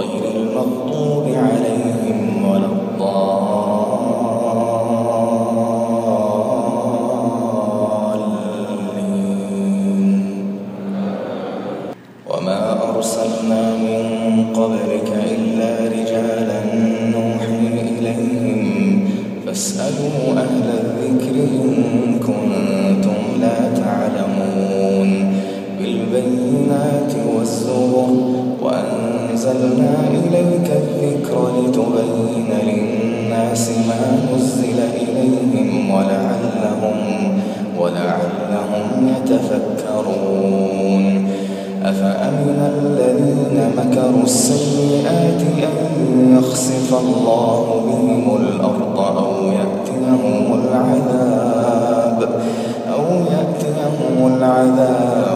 غير المغضوب الذكر لتبين للناس ما نزل إليهم ولعلهم ولعلهم يتفكرون. أفأمن الذين مكروا السيئات أن يخسف الله بهم الأرض أو يأتيهم العذاب أو يأتيهم العذاب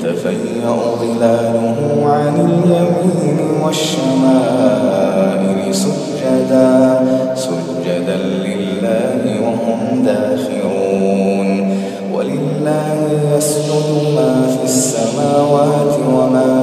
يتفيأ ظلاله عن اليمين والشمائل سجدا سجدا لله وهم داخرون. ولله يسجد ما في السماوات وما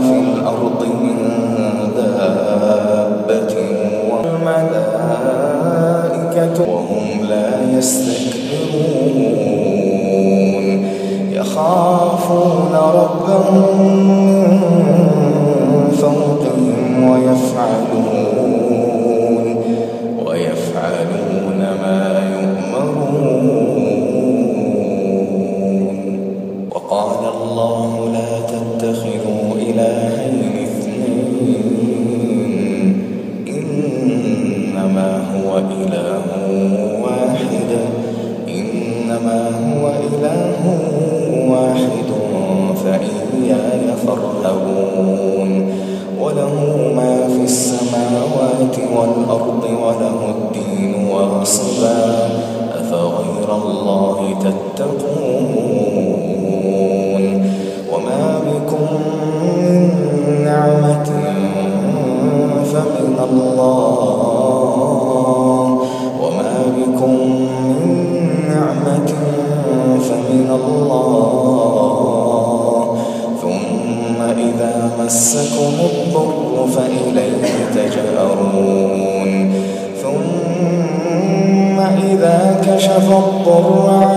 من فوقهم ويفعلون ويفعلون ما يؤمرون وقال الله لا تتخذوا إلهين اثنين إنما هو إله والأرض وله الدين واصبا أفغير الله تتقون؟ وما بكم من نعمة فمن الله وما بكم من نعمة فمن الله. إذا مسكم الضر فإليه تجأرون. ثم إذا كشف الضر عنكم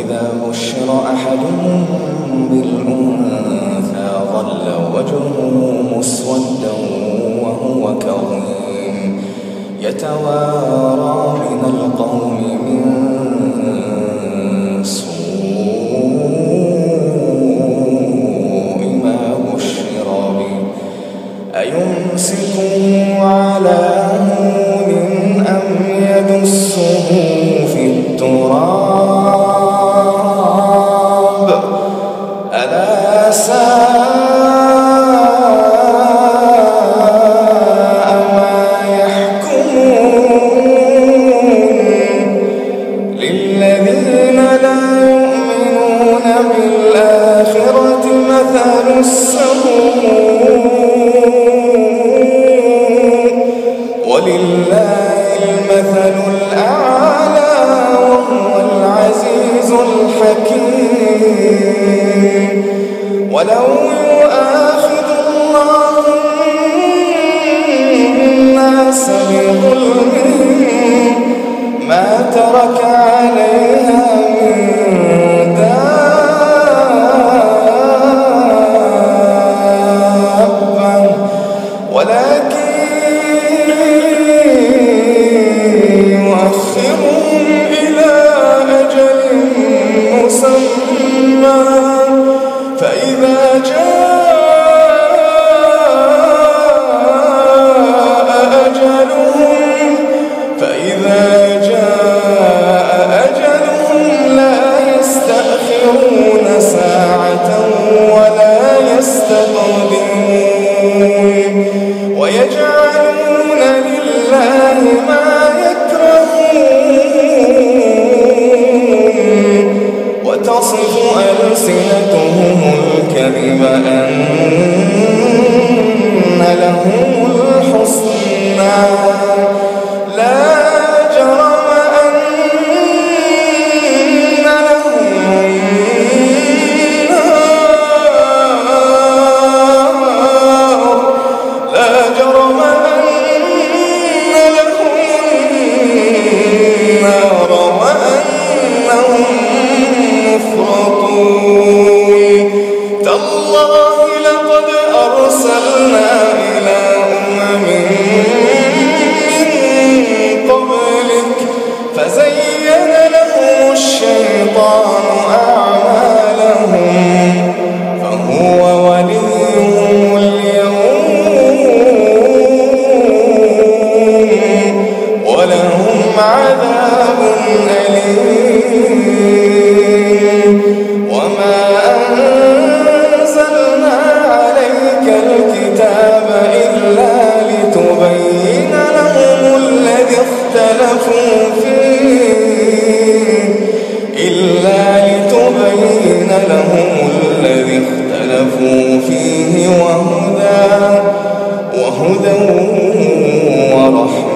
وإذا بشر أحدهم بالأنثى ظل وجهه مسودا وهو كظيم. يتوارى من القوم من سوء ولو يؤاخذ الله الناس بظلمهم ما ترك تالله لقد أرسلنا إلى اختلفوا فيه وهدى وهدى ورحمة